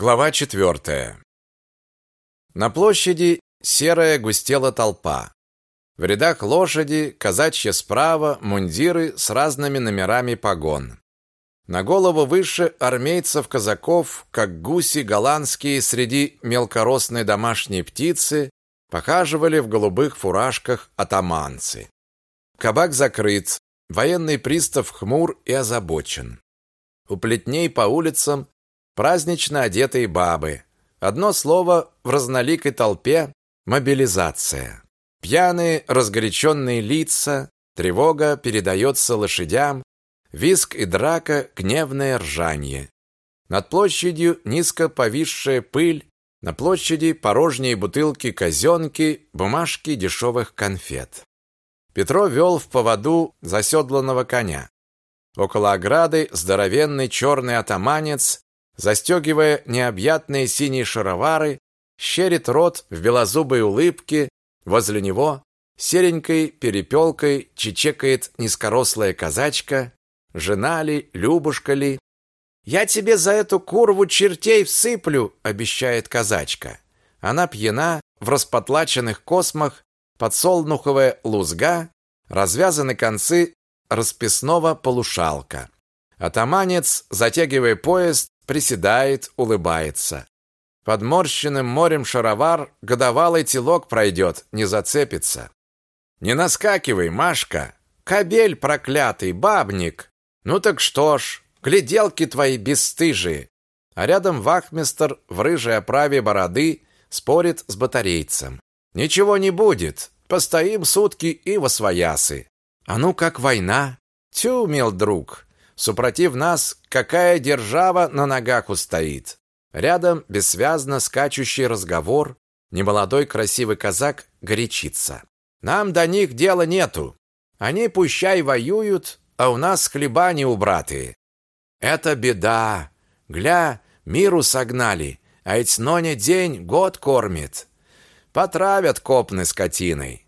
Глава четвертая. На площади серая густела толпа. В рядах лошади, казачья справа, мундиры с разными номерами погон. На голову выше армейцев-казаков, как гуси голландские среди мелкоросной домашней птицы, похаживали в голубых фуражках атаманцы. Кабак закрыт, военный пристав хмур и озабочен. У плетней по улицам празднично одетые бабы. Одно слово в разноликой толпе мобилизация. Пьяные, разгоряченные лица, тревога передается лошадям, виск и драка, гневное ржанье. Над площадью низко повисшая пыль, на площади порожние бутылки казенки, бумажки дешевых конфет. Петро вел в поводу заседланного коня. Около ограды здоровенный черный атаманец, застегивая необъятные синие шаровары, щерит рот в белозубой улыбке, возле него серенькой перепелкой чечекает низкорослая казачка, жена ли, Любушка ли. «Я тебе за эту курву чертей всыплю», — обещает казачка. Она пьяна, в распотлаченных космах, подсолнуховая лузга, развязаны концы расписного полушалка. Атаманец, затягивая пояс, приседает, улыбается. Под морщенным морем шаровар годовалый телок пройдет, не зацепится. Не наскакивай, Машка, кобель проклятый, бабник. Ну так что ж, гляделки твои бесстыжие. А рядом вахмистр в рыжей оправе бороды спорит с батарейцем. Ничего не будет, постоим сутки и восвоясы. А ну как война? Тю, мил друг, супротив нас какая держава на ногах устоит. Рядом бессвязно скачущий разговор, немолодой красивый казак горячится. Нам до них дела нету. Они пущай воюют, а у нас хлеба не убратые. Это беда. Гля, миру согнали, а ведь ноне день год кормит. Потравят копны скотиной.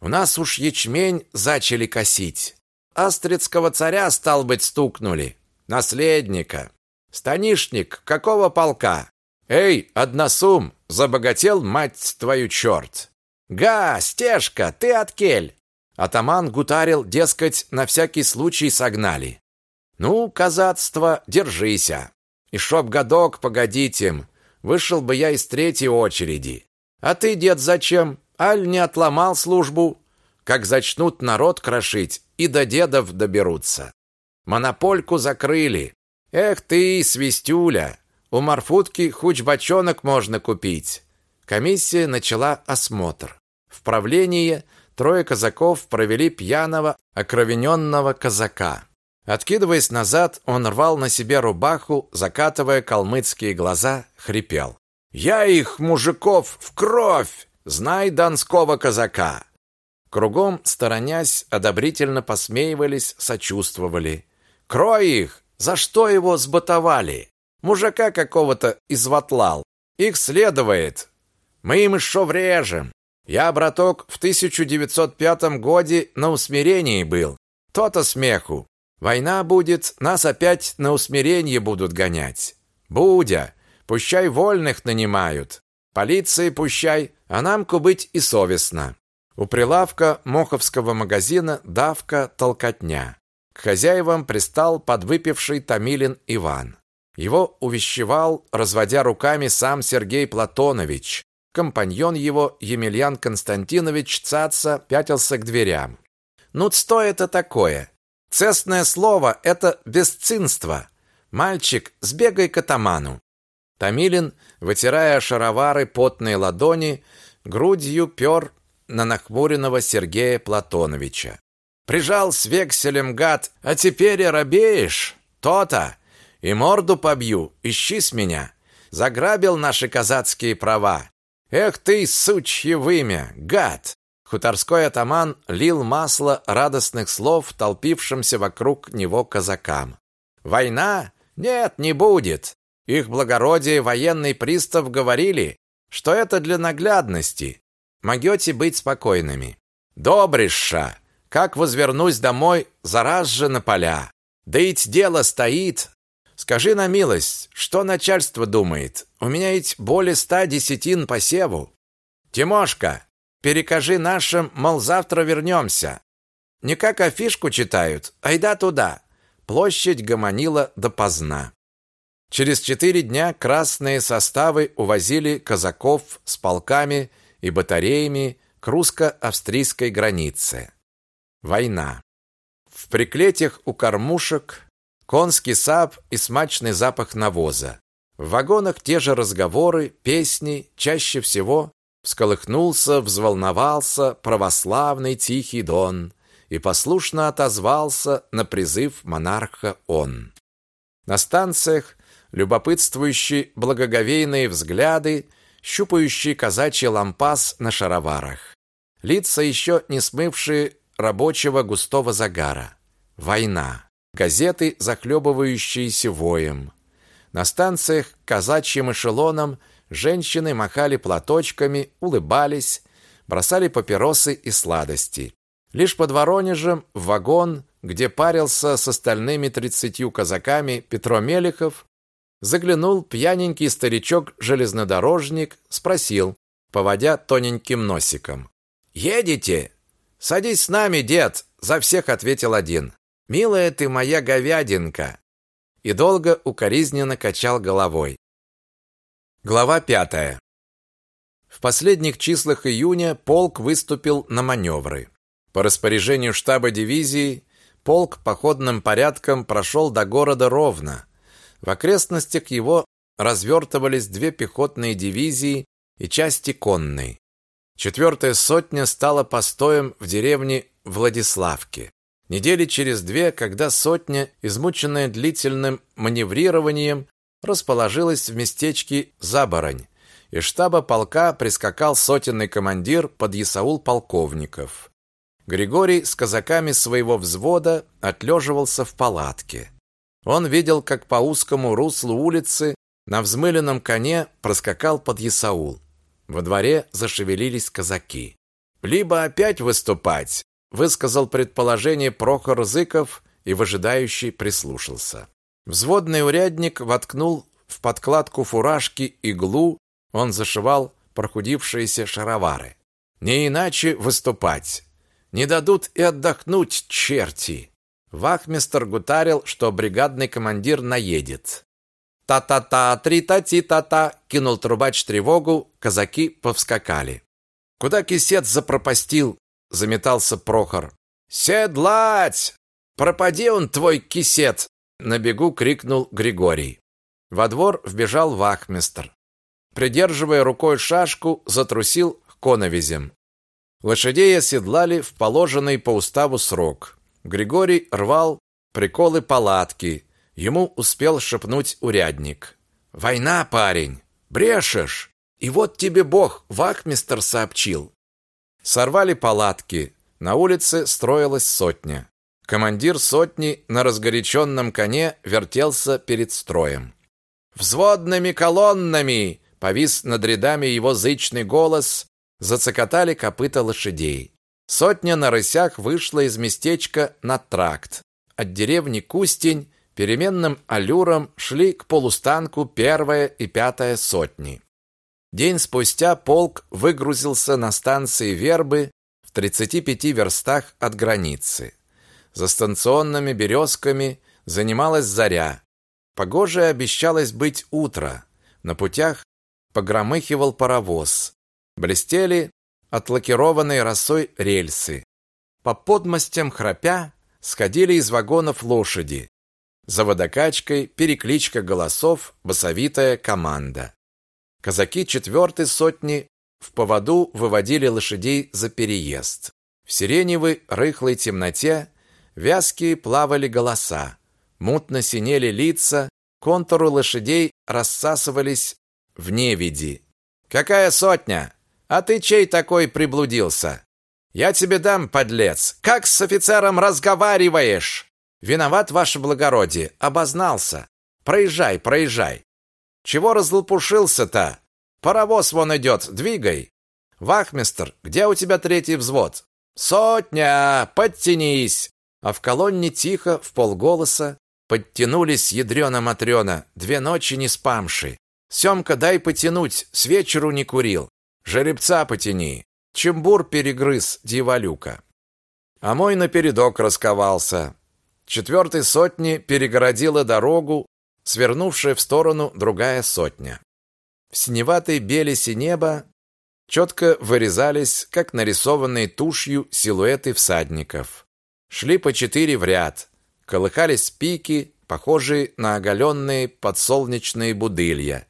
У нас уж ячмень зачали косить. Астрицкого царя, стал быть, стукнули. Наследника. Станишник какого полка? Эй, односум, забогател, мать твою, черт! Га, стежка, ты от кель! Атаман гутарил, дескать, на всякий случай согнали. Ну, казацство, держися. И шоп годок погодите, вышел бы я из третьей очереди. А ты, дед, зачем? Аль не отломал службу, как зачнут народ крошить, и до дедов доберутся. Монопольку закрыли. Эх ты, свистюля, у Марфутки хоть бочонок можно купить. Комиссия начала осмотр. В правлении трое казаков провели пьяного, окровененного казака. Откидываясь назад, он рвал на себе рубаху, закатывая калмыцкие глаза, хрипел. «Я их, мужиков, в кровь! Знай донского казака!» Кругом, сторонясь, одобрительно посмеивались, сочувствовали. «Крой их! За что его сботовали? Мужика какого-то изватлал. Их следует. Мы им еще врежем. Я, браток, в 1905 годе на усмирении был. То-то смеху. Война будет, нас опять на усмирение будут гонять. Будя, пущай вольных нанимают. Полиции пущай, а нам кубыть и совестно. У прилавка Моховского магазина давка толкотня. К хозяевам пристал подвыпивший Томилин Иван. Его увещевал, разводя руками сам Сергей Платонович. Компаньон его, Емельян Константинович Цаца, пятился к дверям. «Ну, что это такое? Цестное слово — это бесцинство. Мальчик, сбегай к атаману». Томилин, вытирая шаровары потные ладони, грудью пер на нахмуренного Сергея Платоновича. «Прижал с векселем, гад, а теперь и робеешь? То-то! И морду побью, ищи с меня! Заграбил наши казацкие права! Эх ты, сучье вымя, гад!» Хуторской атаман лил масло радостных слов толпившимся вокруг него казакам. «Война? Нет, не будет. Их благородие военный пристав говорили, что это для наглядности. Могете быть спокойными. Добриша, как возвернусь домой, зараз же на поля. Да ведь дело стоит. Скажи на милость, что начальство думает? У меня ведь более ста десятин по севу. Тимошка, перекажи нашим, мол, завтра вернемся. Не как афишку читают, айда туда. Площадь гомонила допоздна. Через четыре дня красные составы увозили казаков с полками и батареями к русско-австрийской границе. Война. В приклетях у кормушек конский сап и смачный запах навоза. В вагонах те же разговоры, песни, чаще всего всколыхнулся, взволновался православный тихий дон и послушно отозвался на призыв монарха он. На станциях любопытствующие благоговейные взгляды, щупающие казачий лампас на шароварах. Лица еще не смывшие рабочего густого загара. Война. Газеты, захлебывающиеся воем. На станциях казачьим эшелоном женщины махали платочками, улыбались, бросали папиросы и сладости. Лишь под Воронежем в вагон, где парился с остальными тридцатью казаками Петро Мелехов, заглянул пьяненький старичок-железнодорожник, спросил, поводя тоненьким носиком. «Едете?» «Садись с нами, дед!» – за всех ответил один. «Милая ты моя говядинка!» И долго укоризненно качал головой. Глава пятая. В последних числах июня полк выступил на маневры. По распоряжению штаба дивизии полк походным порядком прошел до города Ровно, в окрестностях его развертывались две пехотные дивизии и части конной. Четвертая сотня стала постоем в деревне Владиславке. Недели через две, когда сотня, измученная длительным маневрированием, расположилась в местечке Заборонь, из штаба полка прискакал сотенный командир под Исаул полковников. Григорий с казаками своего взвода отлеживался в палатке. Он видел, как по узкому руслу улицы на взмыленном коне проскакал под Исаул. Во дворе зашевелились казаки. «Либо опять выступать», — высказал предположение Прохор Зыков и выжидающий прислушался. Взводный урядник воткнул в подкладку фуражки иглу, он зашивал прохудившиеся шаровары. «Не иначе выступать. Не дадут и отдохнуть черти. Вахмистр гутарил, что бригадный командир наедет. «Та-та-та, три-та-ти-та-та!» кинул трубач тревогу, казаки повскакали. «Куда кисет запропастил?» — заметался Прохор. «Седлать! Пропади он, твой кисет!» — на бегу крикнул Григорий. Во двор вбежал вахмистр. Придерживая рукой шашку, затрусил к коновизям. Лошадей оседлали в положенный по уставу срок. Григорий рвал приколы палатки. Ему успел шепнуть урядник. «Война, парень! Брешешь! И вот тебе Бог, вахмистер сообщил!» Сорвали палатки. На улице строилась сотня. Командир сотни на разгоряченном коне вертелся перед строем. «Взводными колоннами!» Повис над рядами его зычный голос, зацокотали копыта лошадей. Сотня на рысях вышла из местечка на тракт. От деревни Кустень переменным аллюром шли к полустанку первая и пятая сотни. День спустя полк выгрузился на станции Вербы в 35 верстах от границы. За станционными березками занималась заря. Погожее обещалось быть утро. На путях погромыхивал паровоз. Блестели отлакированной росой рельсы. По подмостям храпя сходили из вагонов лошади. За водокачкой перекличка голосов, басовитая команда. Казаки четвертой сотни в поводу выводили лошадей за переезд. В сиреневой рыхлой темноте вязкие плавали голоса, мутно синели лица, контуры лошадей рассасывались в невиди. «Какая сотня?» А ты чей такой приблудился? Я тебе дам, подлец. Как с офицером разговариваешь? Виноват, ваше благородие, обознался. Проезжай, проезжай. Чего разлопушился-то? Паровоз вон идет, двигай. Вахмистр, где у тебя третий взвод? Сотня, подтянись. А в колонне тихо, в полголоса, Подтянулись ядрёно-матрёно, две ночи не спамши. Семка, дай потянуть, с вечеру не курил. Жеребца потяни. Чембур перегрыз дьяволюка. А мой напередок расковался. Четвертой сотни перегородила дорогу, свернувшая в сторону другая сотня. В синеватой белесе неба четко вырезались, как нарисованные тушью, силуэты всадников. Шли по четыре в ряд, колыхались пики, похожие на оголенные подсолнечные будылья.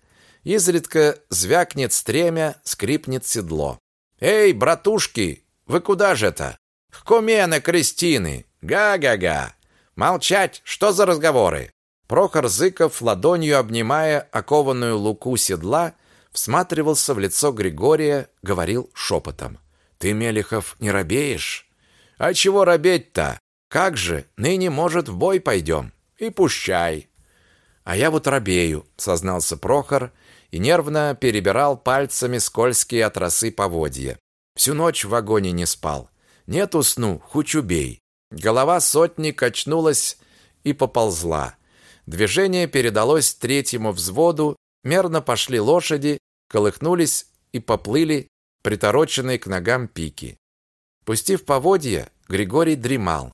Изредка звякнет стремя, скрипнет седло. «Эй, братушки, вы куда же это? К куме на крестины! Га-га-га! Молчать! Что за разговоры?» Прохор Зыков, ладонью обнимая окованную луку седла, всматривался в лицо Григория, говорил шепотом. «Ты, Мелехов, не робеешь?» «А чего робеть-то? Как же, ныне, может, в бой пойдем? И пущай!» «А я вот робею», — сознался Прохор и нервно перебирал пальцами скользкие от росы поводья. Всю ночь в вагоне не спал. Нет усну, хоть убей. Голова сотни качнулась и поползла. Движение передалось третьему взводу, мерно пошли лошади, колыхнулись и поплыли притороченные к ногам пики. Пустив поводья, Григорий дремал.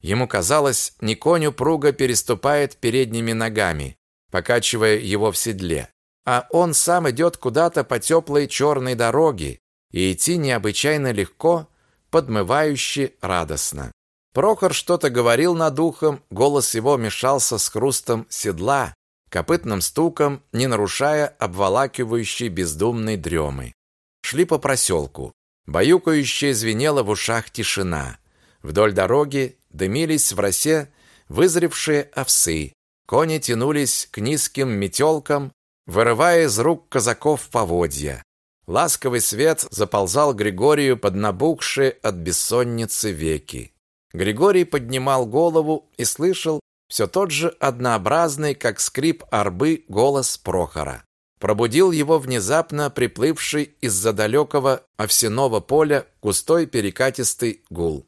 Ему казалось, не конь упруго переступает передними ногами, покачивая его в седле, а он сам идет куда-то по теплой черной дороге, и идти необычайно легко, подмывающе радостно. Прохор что-то говорил над ухом, голос его мешался с хрустом седла, копытным стуком, не нарушая обволакивающей бездумной дремы. Шли по проселку. Баюкающая звенела в ушах тишина. Вдоль дороги дымились в росе вызревшие овсы. Кони тянулись к низким метелкам, вырывая из рук казаков поводья. Ласковый свет заползал Григорию под набухшие от бессонницы веки. Григорий поднимал голову и слышал все тот же однообразный, как скрип арбы, голос Прохора. Пробудил его внезапно приплывший из-за далекого овсяного поля густой перекатистый гул.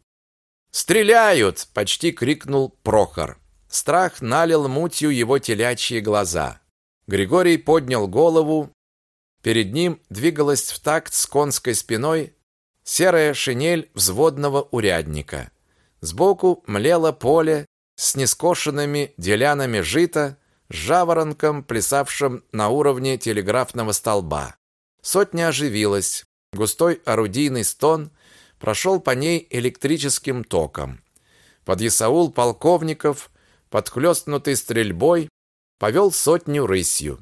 «Стреляют!» – почти крикнул Прохор. Страх налил мутью его телячьи глаза. Григорий поднял голову. Перед ним двигалась в такт с конской спиной серая шинель взводного урядника. Сбоку млело поле с нескошенными делянами жита, с жаворонком, плясавшим на уровне телеграфного столба. Сотня оживилась. Густой орудийный стон прошел по ней электрическим током. Подъясаул полковников, подхлёстнутый стрельбой, повел сотню рысью.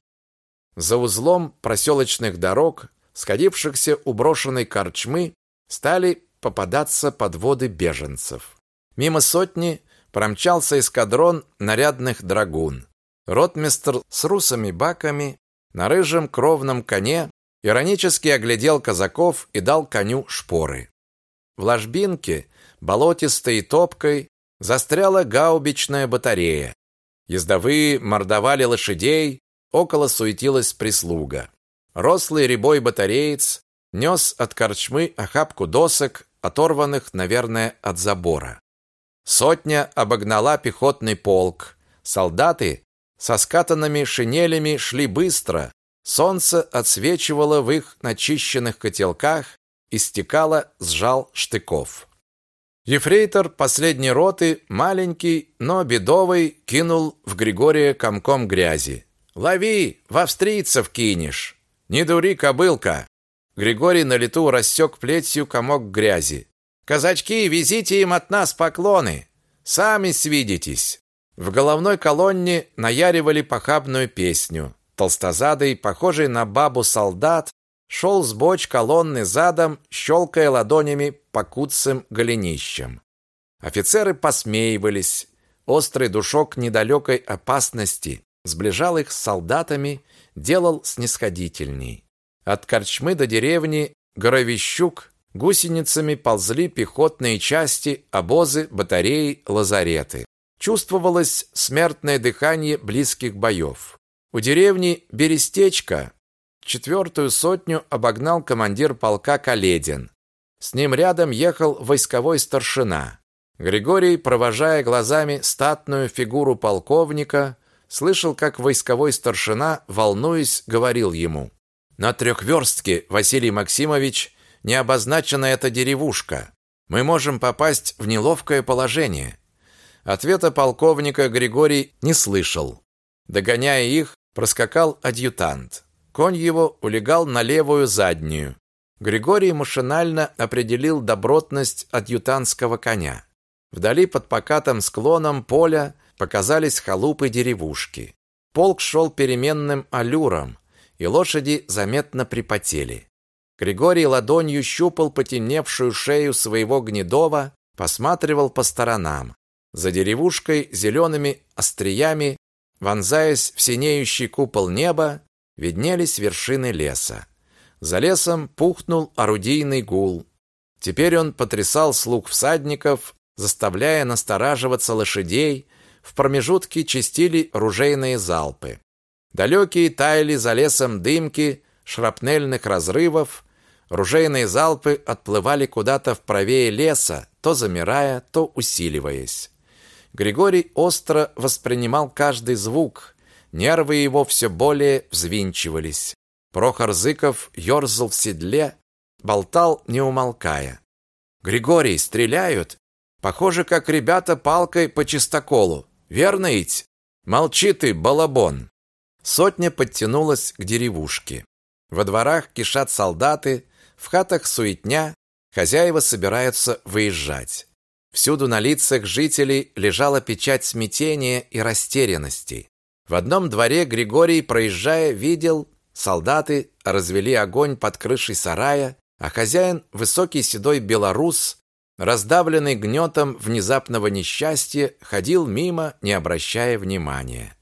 За узлом проселочных дорог, сходившихся у брошенной корчмы, стали попадаться подводы беженцев. Мимо сотни промчался эскадрон нарядных драгун. Ротмистр с русыми баками на рыжем кровном коне иронически оглядел казаков и дал коню шпоры. В ложбинке, болотистой и топкой, застряла гаубичная батарея. Ездовые мордовали лошадей, около суетилась прислуга. Рослый рябой батареец нес от корчмы охапку досок, оторванных, наверное, от забора. Сотня обогнала пехотный полк. Солдаты со скатанными шинелями шли быстро. Солнце отсвечивало в их начищенных котелках, истекало с жал штыков. Ефрейтор последней роты, маленький, но бедовый, кинул в Григория комком грязи. «Лови! В австрийцев кинешь!» «Не дури, кобылка!» Григорий на лету рассек плетью комок грязи. «Казачки, везите им от нас поклоны! Сами свидитесь!» В головной колонне наяривали похабную песню. Толстозадый, похожий на бабу солдат, шел с боч колонны задом, щелкая ладонями по куцым голенищам. Офицеры посмеивались. Острый душок недалекой опасности сближал их с солдатами, делал снисходительней. От корчмы до деревни Горовищук гусеницами ползли пехотные части, обозы, батареи, лазареты. Чувствовалось смертное дыхание близких боев. У деревни Берестечко Четвертую сотню обогнал командир полка Каледин. С ним рядом ехал войсковой старшина. Григорий, провожая глазами статную фигуру полковника, слышал, как войсковой старшина, волнуясь, говорил ему: "На трехверстке, Василий Максимович, не обозначена эта деревушка. Мы можем попасть в неловкое положение". Ответа полковника Григорий не слышал. Догоняя их, проскакал адъютант. Конь его улегал на левую заднюю. Григорий машинально определил добротность адъютантского коня. Вдали под покатым склоном поля показались халупы деревушки. Полк шел переменным аллюром, и лошади заметно припотели. Григорий ладонью щупал потемневшую шею своего гнедова, посматривал по сторонам. За деревушкой зелеными остриями, вонзаясь в синеющий купол неба, виднелись вершины леса. За лесом пухнул орудийный гул. Теперь он потрясал слух всадников, заставляя настораживаться лошадей, в промежутке чистили ружейные залпы. Далекие таяли за лесом дымки шрапнельных разрывов, ружейные залпы отплывали куда-то вправее леса, то замирая, то усиливаясь. Григорий остро воспринимал каждый звук, нервы его все более взвинчивались. Прохор Зыков ерзал в седле, болтал, не умолкая. «Григорий, стреляют! Похоже, как ребята палкой по чистоколу. Верно ведь? Молчи ты, балабон!» Сотня подтянулась к деревушке. Во дворах кишат солдаты, в хатах суетня, хозяева собираются выезжать. Всюду на лицах жителей лежала печать смятения и растерянности. В одном дворе Григорий, проезжая, видел, солдаты развели огонь под крышей сарая, а хозяин, высокий седой белорус, раздавленный гнетом внезапного несчастья, ходил мимо, не обращая внимания.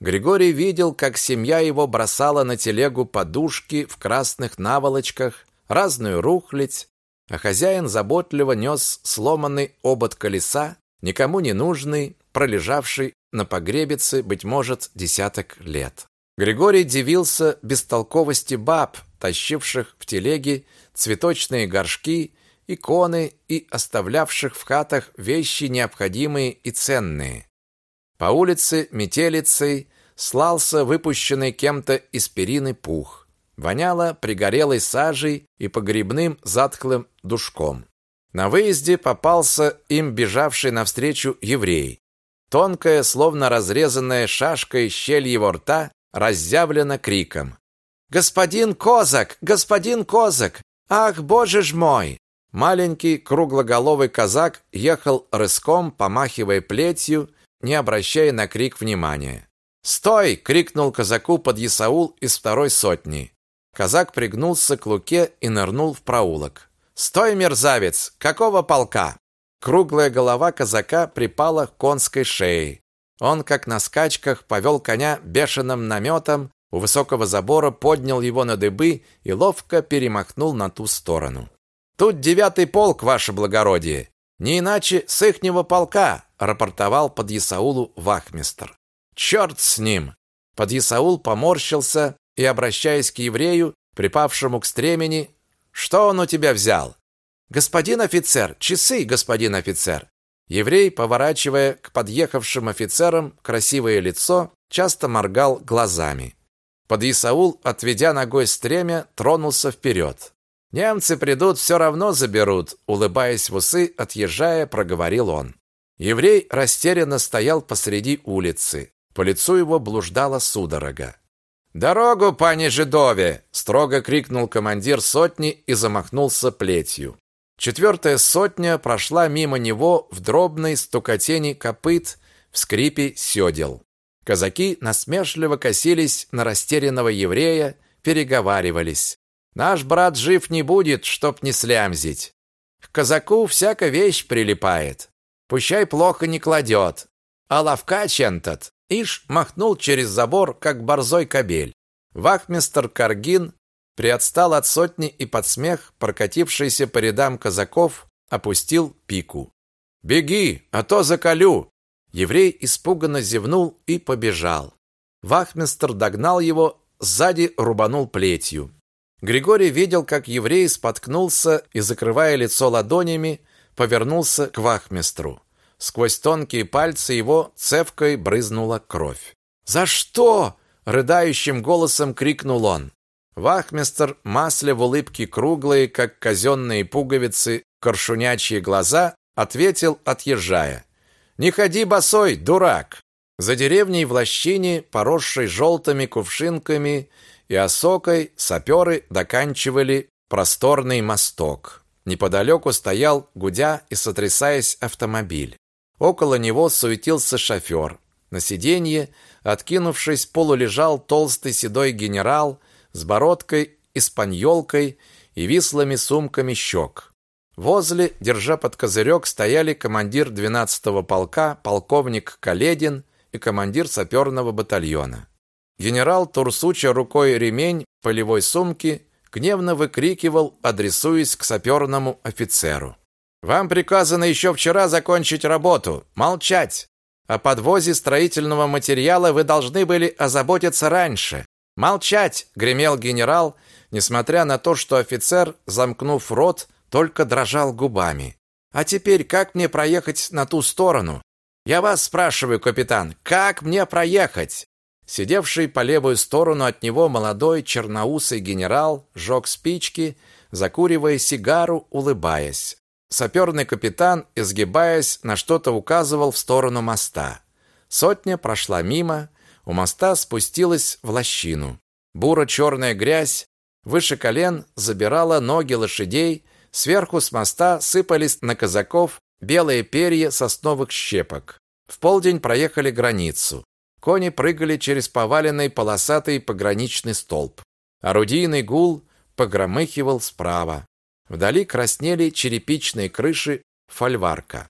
Григорий видел, как семья его бросала на телегу подушки в красных наволочках, разную рухлядь, а хозяин заботливо нес сломанный обод колеса, никому не нужный, пролежавший на погребице, быть может, десяток лет. Григорий дивился бестолковости баб, тащивших в телеге цветочные горшки иконы и оставлявших в хатах вещи необходимые и ценные. По улице метелицей слался выпущенный кем-то из перины пух. Воняло пригорелой сажей и погребным затхлым душком. На выезде попался им бежавший навстречу еврей. Тонкая, словно разрезанная шашкой щель его рта разъявлена криком. «Господин Козак! Господин Козак! Ах, боже ж мой!» Маленький круглоголовый казак ехал рыском, помахивая плетью, не обращая на крик внимания. "Стой!" крикнул казаку подъясаул из второй сотни. Казак пригнулся к луке и нырнул в проулок. "Стой, мерзавец! Какого полка?" Круглая голова казака припала к конской шее. Он, как на скачках, повел коня бешеным наметом, у высокого забора поднял его на дыбы и ловко перемахнул на ту сторону. Тут девятый полк, ваше благородие. Не иначе с ихнего полка, рапортовал под Исаулу вахмистр. Черт с ним. Под Исаул поморщился и, обращаясь к еврею, припавшему к стремени, что он у тебя взял? Господин офицер, часы, господин офицер. Еврей, поворачивая к подъехавшим офицерам красивое лицо, часто моргал глазами. Под Исаул, отведя ногой стремя, тронулся вперед. Немцы придут, все равно заберут, улыбаясь в усы, отъезжая, проговорил он. Еврей растерянно стоял посреди улицы. По лицу его блуждала судорога. «Дорогу, пане Жидове!» – строго крикнул командир сотни и замахнулся плетью. Четвертая сотня прошла мимо него в дробной стукотени копыт, в скрипе сёдел. Казаки насмешливо косились на растерянного еврея, переговаривались. Наш брат жив не будет, чтоб не слямзить. К казаку всяка вещь прилипает. Пущай плохо не кладет. А ловкач этот, ишь, махнул через забор, как борзой кобель. Вахмистр Каргин приотстал от сотни и под смех, прокатившийся по рядам казаков, опустил пику. «Беги, а то заколю!» Еврей испуганно зевнул и побежал. Вахмистр догнал его, сзади рубанул плетью. Григорий видел, как еврей споткнулся и, закрывая лицо ладонями, повернулся к вахмистру. Сквозь тонкие пальцы его цевкой брызнула кровь. "За что?" рыдающим голосом крикнул он. Вахмистр, масля в улыбке круглые, как казенные пуговицы, коршунячьи глаза, ответил, отъезжая: "Не ходи босой, дурак". За деревней в лощине, поросшей желтыми кувшинками и осокой, саперы доканчивали просторный мосток. Неподалеку стоял, гудя и сотрясаясь, автомобиль. Около него суетился шофер. На сиденье, откинувшись, полулежал толстый седой генерал с бородкой, испаньолкой и вислыми сумками щек. Возле, держа под козырек, стояли командир 12-го полка, полковник Каледин и командир саперного батальона. Генерал, турсуча рукой ремень полевой сумки, гневно выкрикивал, адресуясь к саперному офицеру. «Вам приказано еще вчера закончить работу. Молчать! О подвозе строительного материала вы должны были озаботиться раньше. Молчать!» — гремел генерал, несмотря на то, что офицер, замкнув рот, только дрожал губами. «А теперь как мне проехать на ту сторону? Я вас спрашиваю, капитан, как мне проехать? Сидевший по левую сторону от него молодой черноусый генерал жег спички, закуривая сигару, улыбаясь. Саперный капитан, изгибаясь, на что-то указывал в сторону моста. Сотня прошла мимо, у моста спустилась в лощину. Буро-черная грязь выше колен забирала ноги лошадей, сверху с моста сыпались на казаков белые перья сосновых щепок. В полдень проехали границу. Кони прыгали через поваленный полосатый пограничный столб. Орудийный гул погромыхивал справа. Вдали краснели черепичные крыши фольварка.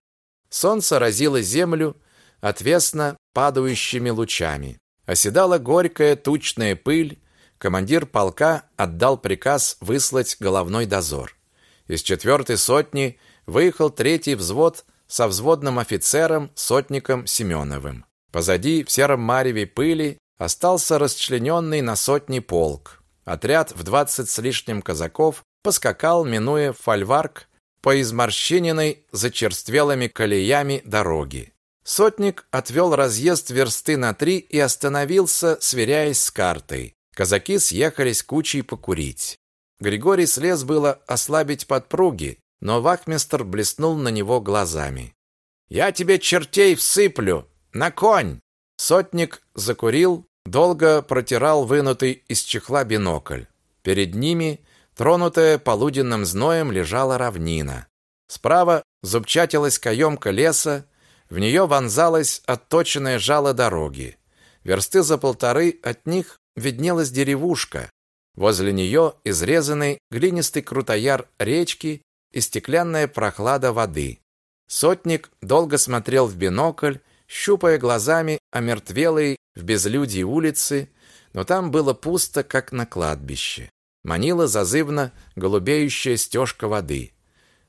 Солнце разило землю отвесно падающими лучами. Оседала горькая тучная пыль. Командир полка отдал приказ выслать головной дозор. Из четвертой сотни выехал третий взвод со взводным офицером, сотником Семеновым. Позади в сером мареве пыли остался расчлененный на сотни полк. Отряд в двадцать с лишним казаков поскакал, минуя фольварк, по изморщенной зачерствелыми колеями дороги. Сотник отвел разъезд версты на три и остановился, сверяясь с картой. Казаки съехались кучей покурить. Григорий слез было ослабить подпруги, но вахмистр блеснул на него глазами. «Я тебе чертей всыплю! На конь!» Сотник закурил, долго протирал вынутый из чехла бинокль. Перед ними, тронутая полуденным зноем, лежала равнина. Справа зубчатилась каемка леса, в нее вонзалось отточенное жало дороги. Версты за полторы от них виднелась деревушка. Возле нее изрезанный глинистый крутояр речки и стеклянная прохлада воды. Сотник долго смотрел в бинокль, щупая глазами омертвелые в безлюдии улицы, но там было пусто, как на кладбище. Манила зазывно голубеющая стежка воды.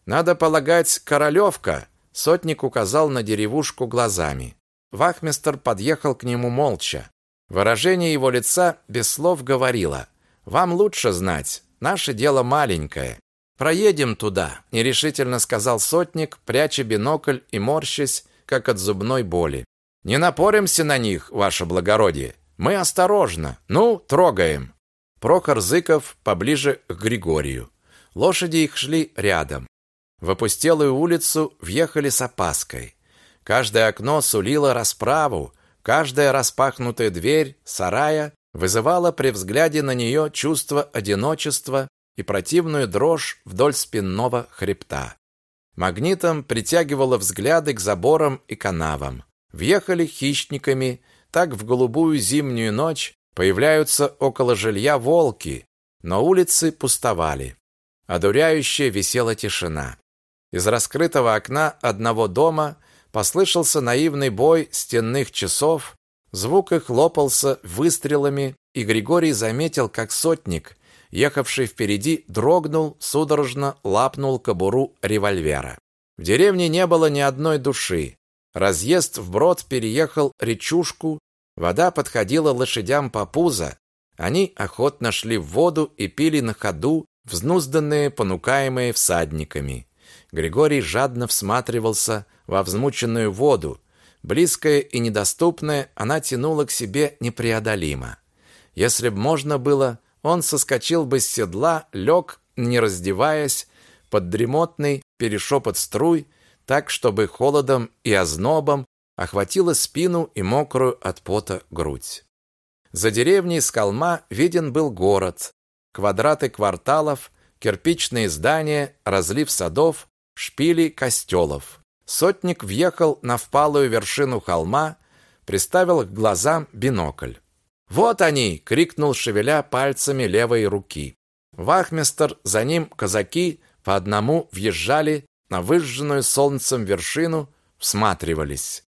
«Надо полагать, Королевка!» Сотник указал на деревушку глазами. Вахмистр подъехал к нему молча. Выражение его лица без слов говорило. «Вам лучше знать. Наше дело маленькое. Проедем туда, нерешительно сказал сотник, пряча бинокль и морщась, как от зубной боли. Не напоримся на них, ваше благородие. Мы осторожно. Ну, трогаем. Прохор Зыков поближе к Григорию. Лошади их шли рядом. В опустелую улицу въехали с опаской. Каждое окно сулило расправу, каждая распахнутая дверь сарая вызывала при взгляде на нее чувство одиночества и противную дрожь вдоль спинного хребта. Магнитом притягивало взгляды к заборам и канавам. Въехали хищниками, так в голубую зимнюю ночь появляются около жилья волки, но улицы пустовали. Одуряющая висела тишина. Из раскрытого окна одного дома послышался наивный бой стенных часов, звук их лопался выстрелами, и Григорий заметил, как сотник ехавший впереди, дрогнул, судорожно лапнул кобуру револьвера. В деревне не было ни одной души. Разъезд вброд переехал речушку, вода подходила лошадям по пузо, они охотно шли в воду и пили на ходу, взнузданные, понукаемые всадниками. Григорий жадно всматривался во взмученную воду. Близкая и недоступная, она тянула к себе непреодолимо. Если б можно было, он соскочил бы с седла, лег, не раздеваясь, под дремотный перешепот струй, так, чтобы холодом и ознобом охватила спину и мокрую от пота грудь. За деревней с холма виден был город, квадраты кварталов, кирпичные здания, разлив садов, шпили костелов. Сотник въехал на впалую вершину холма, приставил к глазам бинокль. «Вот они!» — крикнул, шевеля пальцами левой руки. Вахмистр, за ним казаки по одному въезжали на выжженную солнцем вершину, всматривались.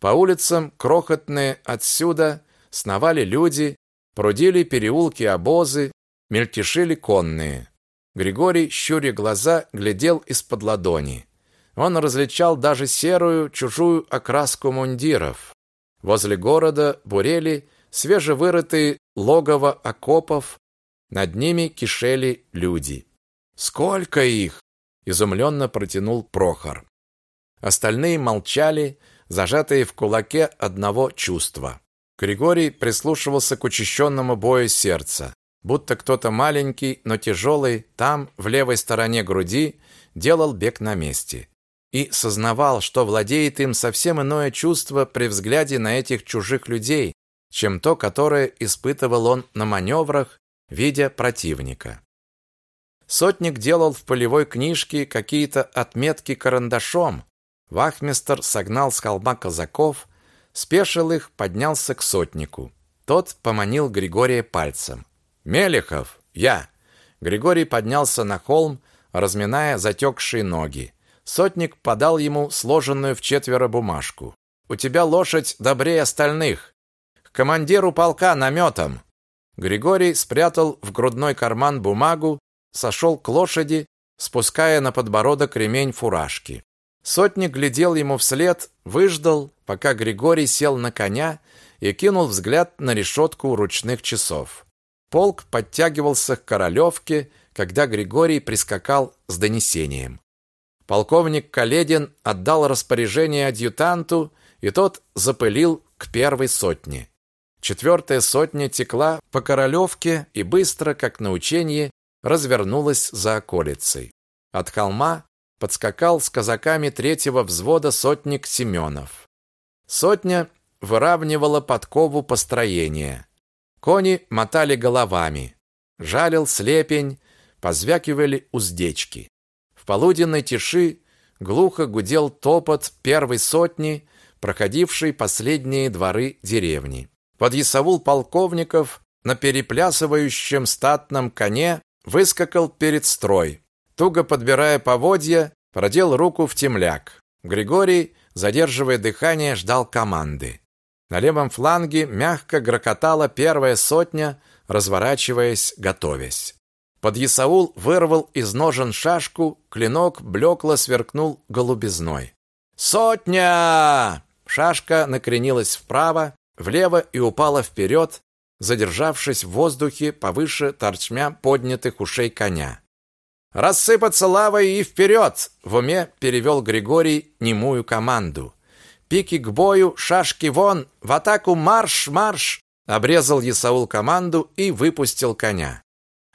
По улицам, крохотные отсюда, сновали люди, прудили переулки обозы, мельтешили конные. Григорий, щуря глаза, глядел из-под ладони. Он различал даже серую, чужую окраску мундиров. Возле города бурели свежевырытые логово окопов, над ними кишели люди. «Сколько их!» – изумленно протянул Прохор. Остальные молчали, зажатые в кулаке одного чувства. Григорий прислушивался к учащенному бою сердца, будто кто-то маленький, но тяжелый, там, в левой стороне груди, делал бег на месте. И сознавал, что владеет им совсем иное чувство при взгляде на этих чужих людей, чем то, которое испытывал он на маневрах, видя противника. Сотник делал в полевой книжке какие-то отметки карандашом. Вахмистр согнал с холма казаков, спешил их, поднялся к сотнику. Тот поманил Григория пальцем. «Мелехов, я!» Григорий поднялся на холм, разминая затекшие ноги. Сотник подал ему сложенную в четверо бумажку. «У тебя лошадь добрее остальных. К командиру полка наметом!» Григорий спрятал в грудной карман бумагу, сошел к лошади, спуская на подбородок ремень фуражки. Сотник глядел ему вслед, выждал, пока Григорий сел на коня и кинул взгляд на решетку ручных часов. Полк подтягивался к Королевке, когда Григорий прискакал с донесением. Полковник Каледин отдал распоряжение адъютанту, и тот запылил к первой сотне. Четвертая сотня текла по Королевке и быстро, как на учении, развернулась за околицей. От холма подскакал с казаками третьего взвода сотник Семенов. Сотня выравнивала подкову построения. Кони мотали головами. Жалил слепень, позвякивали уздечки. В полуденной тиши глухо гудел топот первой сотни, проходившей последние дворы деревни. Подъясаул полковников на переплясывающем статном коне выскакал перед строй. Туго подбирая поводья, продел руку в темляк. Григорий, задерживая дыхание, ждал команды. На левом фланге мягко грохотала первая сотня, разворачиваясь, готовясь. Подъясаул вырвал из ножен шашку, клинок блекло сверкнул голубизной. «Сотня!» Шашка накренилась вправо, влево и упала вперед, задержавшись в воздухе повыше торчмя поднятых ушей коня. «Рассыпаться лавой и вперед!» В уме перевел Григорий немую команду. «Пики к бою, шашки вон! В атаку марш, марш!» Обрезал Исаул команду и выпустил коня.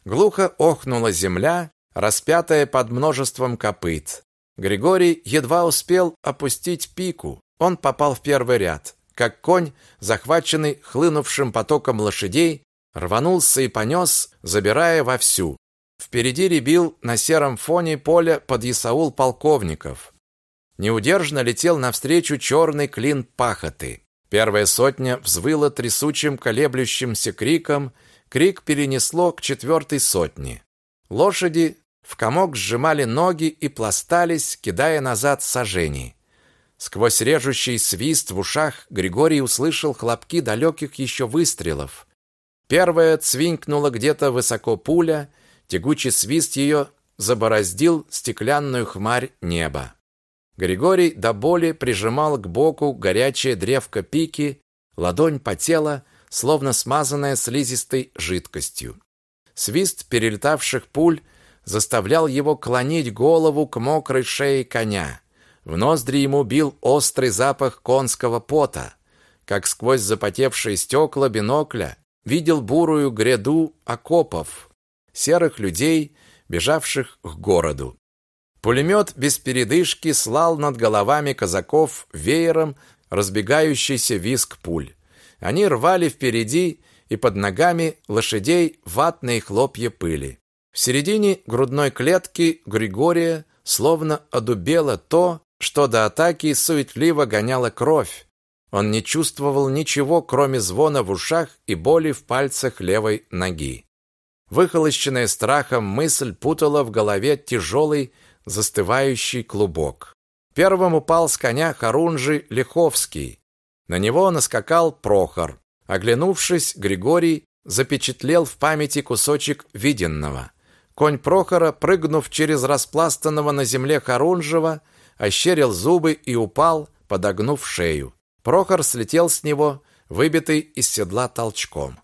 Глухо охнула земля, распятая под множеством копыт. Григорий едва успел опустить пику. Он попал в первый ряд как конь, захваченный хлынувшим потоком лошадей, рванулся и понес, забирая вовсю. Впереди рябил на сером фоне поля под Исаул полковников. Неудержно летел навстречу черный клин пахоты. Первая сотня взвыла трясучим колеблющимся криком, крик перенесло к четвертой сотне. Лошади в комок сжимали ноги и пластались, кидая назад сажений. Сквозь режущий свист в ушах Григорий услышал хлопки далеких еще выстрелов. Первая цвинкнула где-то высоко пуля, тягучий свист ее забороздил стеклянную хмарь неба. Григорий до боли прижимал к боку горячее древко пики, ладонь потела, словно смазанная слизистой жидкостью. Свист перелетавших пуль заставлял его клонить голову к мокрой шее коня. В ноздри ему бил острый запах конского пота, как сквозь запотевшие стекла бинокля видел бурую гряду окопов, серых людей, бежавших к городу. Пулемет без передышки слал над головами казаков веером разбегающийся визг пуль. Они рвали впереди и под ногами лошадей ватные хлопья пыли. В середине грудной клетки Григория словно одубело то, что до атаки суетливо гоняло кровь. Он не чувствовал ничего, кроме звона в ушах и боли в пальцах левой ноги. Выхолощенная страхом мысль путала в голове тяжелый, застывающий клубок. Первым упал с коня Харунжи Лиховский. На него наскакал Прохор. Оглянувшись, Григорий запечатлел в памяти кусочек виденного. Конь Прохора, прыгнув через распластанного на земле Харунжева, ощерил зубы и упал, подогнув шею. Прохор слетел с него, выбитый из седла толчком.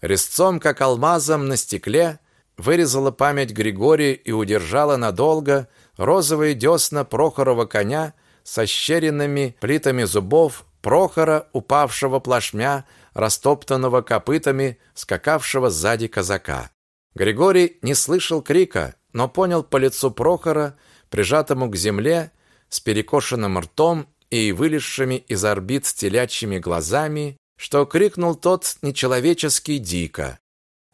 Резцом, как алмазом на стекле, вырезала память Григория и удержала надолго розовые десна Прохорова коня со щеренными плитами зубов Прохора, упавшего плашмя, растоптанного копытами, скакавшего сзади казака. Григорий не слышал крика, но понял по лицу Прохора, прижатому к земле, с перекошенным ртом и вылезшими из орбит телячьими глазами, что крикнул тот нечеловечески дико.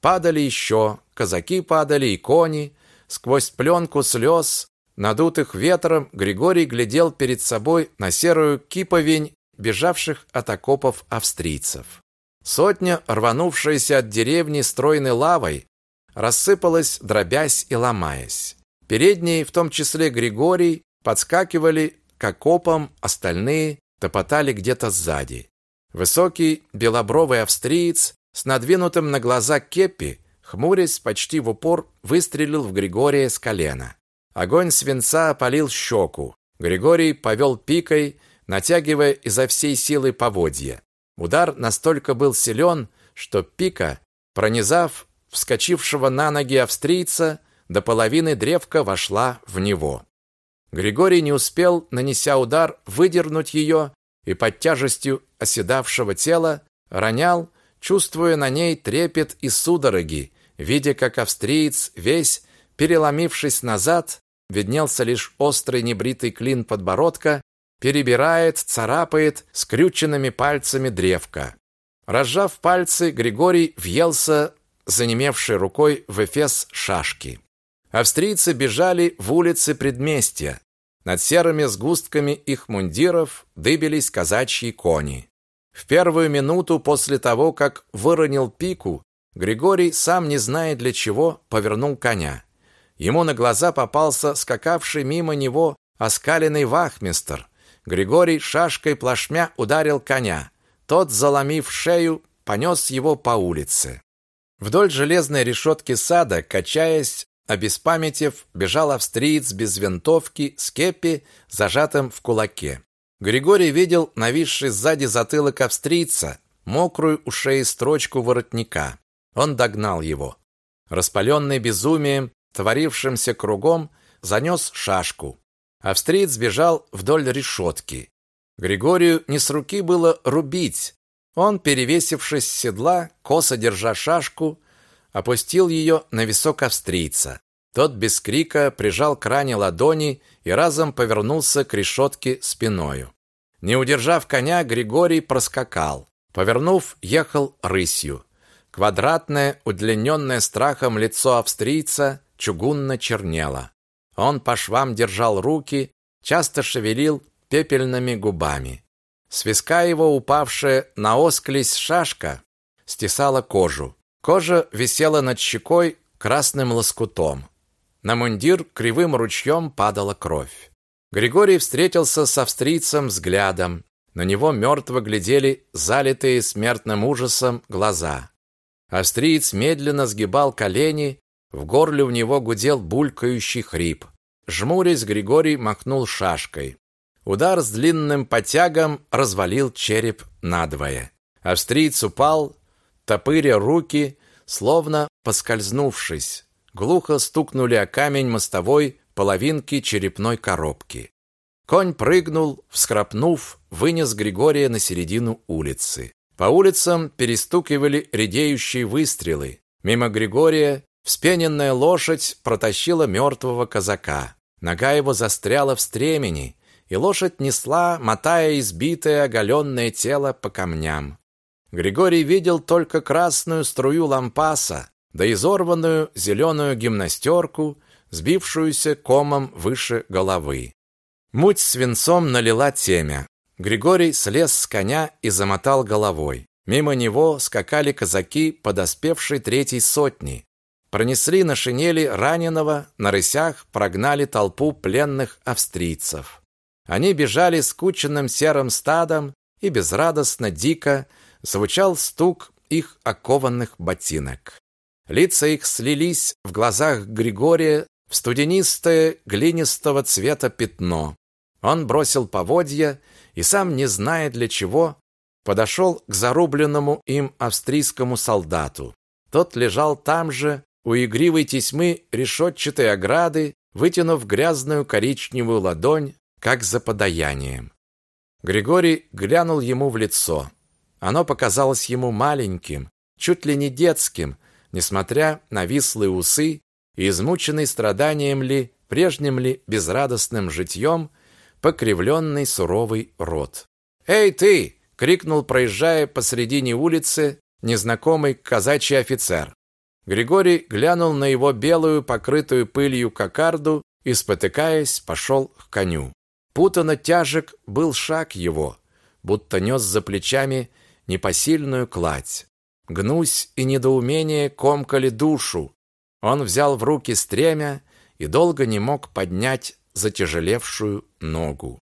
Падали еще, казаки падали и кони, сквозь пленку слез, надутых ветром, Григорий глядел перед собой на серую киповень бежавших от окопов австрийцев. Сотня, рванувшаяся от деревни стройной лавой, рассыпалась, дробясь и ломаясь. Передние, в том числе Григорий, подскакивали к окопам, остальные топотали где-то сзади. Высокий белобровый австриец с надвинутым на глаза кепи, хмурясь почти в упор, выстрелил в Григория с колена. Огонь свинца опалил щеку. Григорий повел пикой, натягивая изо всей силы поводья. Удар настолько был силен, что пика, пронизав вскочившего на ноги австрийца, до половины древка вошла в него. Григорий не успел, нанеся удар, выдернуть ее и под тяжестью оседавшего тела ронял, чувствуя на ней трепет и судороги, видя, как австриец, весь переломившись назад, виднелся лишь острый небритый клин подбородка, перебирает, царапает скрюченными пальцами древко. Разжав пальцы, Григорий въелся занемевшей рукой в эфес шашки. Австрийцы бежали в улицы предместья. Над серыми сгустками их мундиров дыбились казачьи кони. В первую минуту после того, как выронил пику, Григорий, сам не зная для чего, повернул коня. Ему на глаза попался скакавший мимо него оскаленный вахмистр. Григорий шашкой плашмя ударил коня. Тот, заломив шею, понес его по улице. Вдоль железной решетки сада, качаясь, Обеспамятев, бежал австриец без винтовки с кепи, зажатым в кулаке. Григорий видел нависший сзади затылок австрийца, мокрую у шеи строчку воротника. Он догнал его. Распаленный безумием, творившимся кругом, занес шашку. Австриец бежал вдоль решетки. Григорию не с руки было рубить. Он, перевесившись с седла, косо держа шашку, опустил ее на висок австрийца. Тот без крика прижал к ране ладони и разом повернулся к решетке спиною. Не удержав коня, Григорий проскакал. Повернув, ехал рысью. Квадратное, удлиненное страхом лицо австрийца чугунно чернело. Он по швам держал руки, часто шевелил пепельными губами. С виска его упавшая на осклись шашка стесала кожу. Кожа висела над щекой красным лоскутом. На мундир кривым ручьем падала кровь. Григорий встретился с австрийцем взглядом. На него мертво глядели залитые смертным ужасом глаза. Австриец медленно сгибал колени, в горле у него гудел булькающий хрип. Жмурясь, Григорий махнул шашкой. Удар с длинным потягом развалил череп надвое. Австриец упал, топыря руки, словно поскользнувшись. глухо стукнули о камень мостовой половинки черепной коробки. Конь прыгнул, всхрапнув, вынес Григория на середину улицы. По улицам перестукивали редеющие выстрелы. Мимо Григория вспененная лошадь протащила мертвого казака. Нога его застряла в стремени, и лошадь несла, мотая избитое оголенное тело по камням. Григорий видел только красную струю лампаса, да изорванную зеленую гимнастерку, сбившуюся комом выше головы. Муть свинцом налила темя. Григорий слез с коня и замотал головой. Мимо него скакали казаки подоспевшей третьей сотни. Пронесли на шинели раненого, на рысях прогнали толпу пленных австрийцев. Они бежали скученным серым стадом, и безрадостно дико звучал стук их окованных ботинок. Лица их слились в глазах Григория в студенистое глинистого цвета пятно. Он бросил поводья и сам, не зная для чего, подошел к зарубленному им австрийскому солдату. Тот лежал там же, у игривой тесьмы решетчатой ограды, вытянув грязную коричневую ладонь, как за подаянием. Григорий глянул ему в лицо. Оно показалось ему маленьким, чуть ли не детским, несмотря на вислые усы и измученный страданием ли, прежним ли безрадостным житьем, покривленный суровый рот. «Эй, ты!» — крикнул, проезжая посредине улицы, незнакомый казачий офицер. Григорий глянул на его белую, покрытую пылью кокарду и, спотыкаясь, пошел к коню. Путано тяжек был шаг его, будто нес за плечами непосильную кладь. Гнусь и недоумение комкали душу. Он взял в руки стремя и долго не мог поднять затяжелевшую ногу.